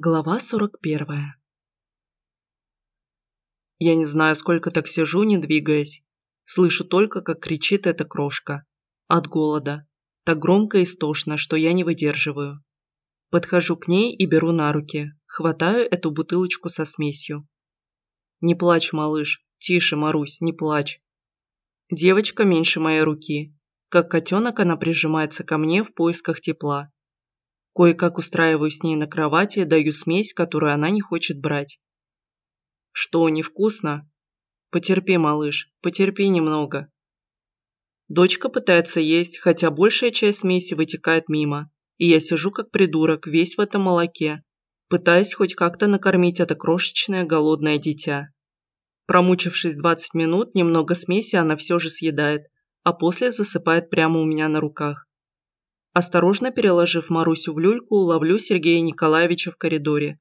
Глава 41 Я не знаю, сколько так сижу, не двигаясь. Слышу только, как кричит эта крошка. От голода. Так громко и истошно, что я не выдерживаю. Подхожу к ней и беру на руки. Хватаю эту бутылочку со смесью. Не плачь, малыш. Тише, Марусь, не плачь. Девочка меньше моей руки. Как котенок она прижимается ко мне в поисках тепла. Кое-как устраиваю с ней на кровати, даю смесь, которую она не хочет брать. Что, невкусно? Потерпи, малыш, потерпи немного. Дочка пытается есть, хотя большая часть смеси вытекает мимо, и я сижу как придурок, весь в этом молоке, пытаясь хоть как-то накормить это крошечное голодное дитя. Промучившись 20 минут, немного смеси она все же съедает, а после засыпает прямо у меня на руках. Осторожно переложив Марусю в люльку, ловлю Сергея Николаевича в коридоре.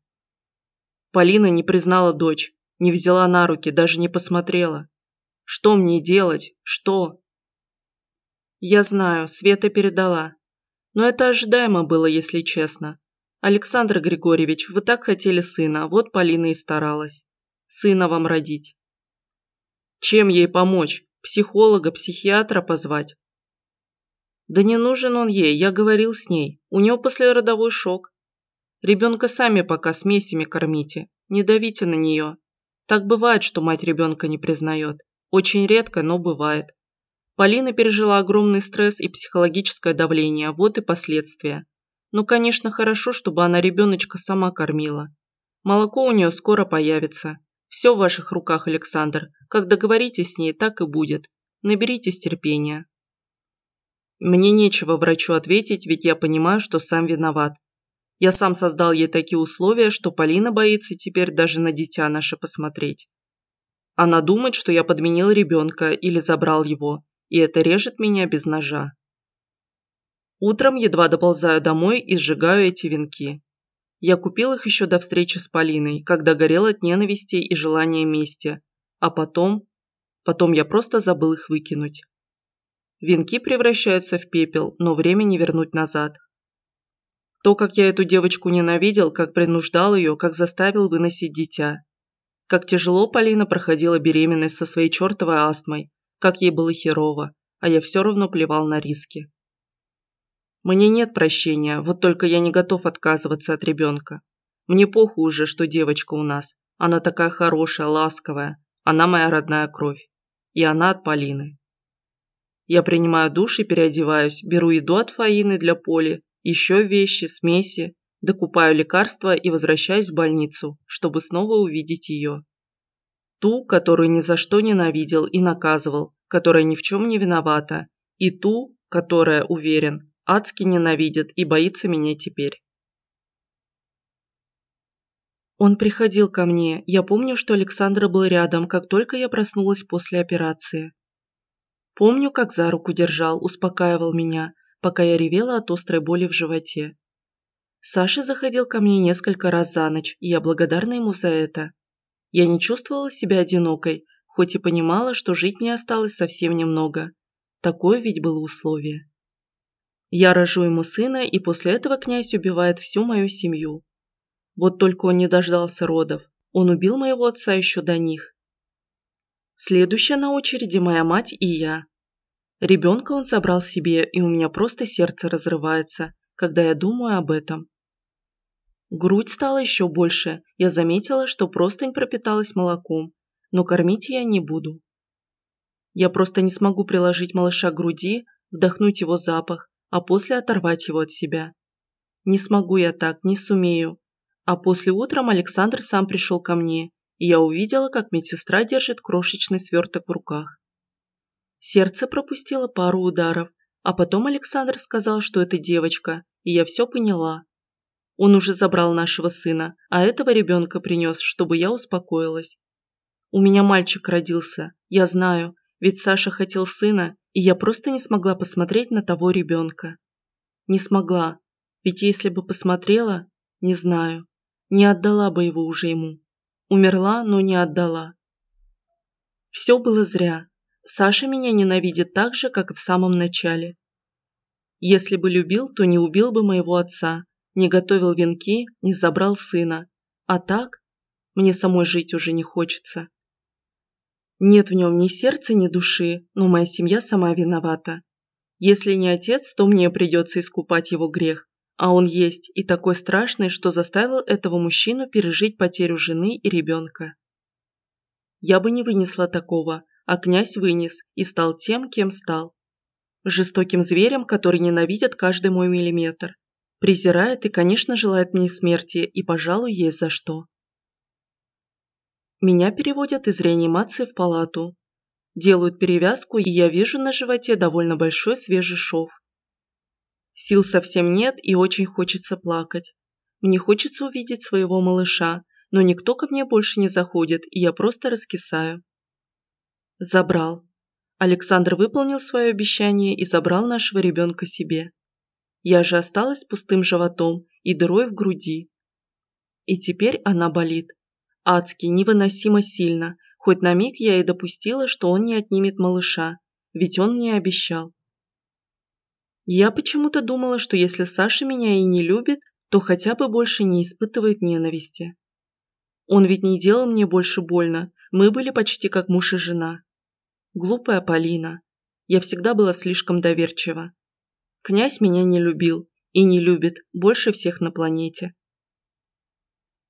Полина не признала дочь, не взяла на руки, даже не посмотрела. Что мне делать? Что? Я знаю, Света передала. Но это ожидаемо было, если честно. Александр Григорьевич, вы так хотели сына, вот Полина и старалась. Сына вам родить. Чем ей помочь? Психолога, психиатра позвать? Да не нужен он ей, я говорил с ней. У него послеродовой шок. Ребенка сами пока смесями кормите. Не давите на нее. Так бывает, что мать ребенка не признает. Очень редко, но бывает. Полина пережила огромный стресс и психологическое давление, вот и последствия. Ну, конечно, хорошо, чтобы она ребеночка сама кормила. Молоко у нее скоро появится. Все в ваших руках, Александр. Как договоритесь с ней, так и будет. Наберитесь терпения. Мне нечего врачу ответить, ведь я понимаю, что сам виноват. Я сам создал ей такие условия, что Полина боится теперь даже на дитя наше посмотреть. Она думает, что я подменил ребенка или забрал его, и это режет меня без ножа. Утром едва доползаю домой и сжигаю эти венки. Я купил их еще до встречи с Полиной, когда горел от ненависти и желания мести, а потом... Потом я просто забыл их выкинуть. Венки превращаются в пепел, но время не вернуть назад. То, как я эту девочку ненавидел, как принуждал ее, как заставил выносить дитя. Как тяжело Полина проходила беременность со своей чертовой астмой, как ей было херово, а я все равно плевал на риски. Мне нет прощения, вот только я не готов отказываться от ребенка. Мне похуй уже, что девочка у нас. Она такая хорошая, ласковая. Она моя родная кровь. И она от Полины. Я принимаю душ и переодеваюсь, беру еду от Фаины для Поли, еще вещи, смеси, докупаю лекарства и возвращаюсь в больницу, чтобы снова увидеть ее. Ту, которую ни за что ненавидел и наказывал, которая ни в чем не виновата, и ту, которая, уверен, адски ненавидит и боится меня теперь. Он приходил ко мне. Я помню, что Александр был рядом, как только я проснулась после операции. Помню, как за руку держал, успокаивал меня, пока я ревела от острой боли в животе. Саша заходил ко мне несколько раз за ночь, и я благодарна ему за это. Я не чувствовала себя одинокой, хоть и понимала, что жить мне осталось совсем немного. Такое ведь было условие. Я рожу ему сына, и после этого князь убивает всю мою семью. Вот только он не дождался родов. Он убил моего отца еще до них. Следующая на очереди моя мать и я. Ребенка он забрал себе, и у меня просто сердце разрывается, когда я думаю об этом. Грудь стала еще больше, я заметила, что простынь пропиталась молоком, но кормить я не буду. Я просто не смогу приложить малыша к груди, вдохнуть его запах, а после оторвать его от себя. Не смогу я так, не сумею. А после утром Александр сам пришел ко мне я увидела, как медсестра держит крошечный сверток в руках. Сердце пропустило пару ударов, а потом Александр сказал, что это девочка, и я все поняла. Он уже забрал нашего сына, а этого ребенка принес, чтобы я успокоилась. У меня мальчик родился, я знаю, ведь Саша хотел сына, и я просто не смогла посмотреть на того ребенка. Не смогла, ведь если бы посмотрела, не знаю, не отдала бы его уже ему. Умерла, но не отдала. Все было зря. Саша меня ненавидит так же, как и в самом начале. Если бы любил, то не убил бы моего отца, не готовил венки, не забрал сына. А так, мне самой жить уже не хочется. Нет в нем ни сердца, ни души, но моя семья сама виновата. Если не отец, то мне придется искупать его грех. А он есть и такой страшный, что заставил этого мужчину пережить потерю жены и ребенка. Я бы не вынесла такого, а князь вынес и стал тем, кем стал. Жестоким зверем, который ненавидит каждый мой миллиметр. Презирает и, конечно, желает мне смерти, и, пожалуй, есть за что. Меня переводят из реанимации в палату. Делают перевязку, и я вижу на животе довольно большой свежий шов. Сил совсем нет и очень хочется плакать. Мне хочется увидеть своего малыша, но никто ко мне больше не заходит, и я просто раскисаю. Забрал. Александр выполнил свое обещание и забрал нашего ребенка себе. Я же осталась пустым животом и дырой в груди. И теперь она болит. Адски, невыносимо сильно, хоть на миг я и допустила, что он не отнимет малыша, ведь он мне обещал. Я почему-то думала, что если Саша меня и не любит, то хотя бы больше не испытывает ненависти. Он ведь не делал мне больше больно, мы были почти как муж и жена. Глупая Полина. Я всегда была слишком доверчива. Князь меня не любил и не любит больше всех на планете.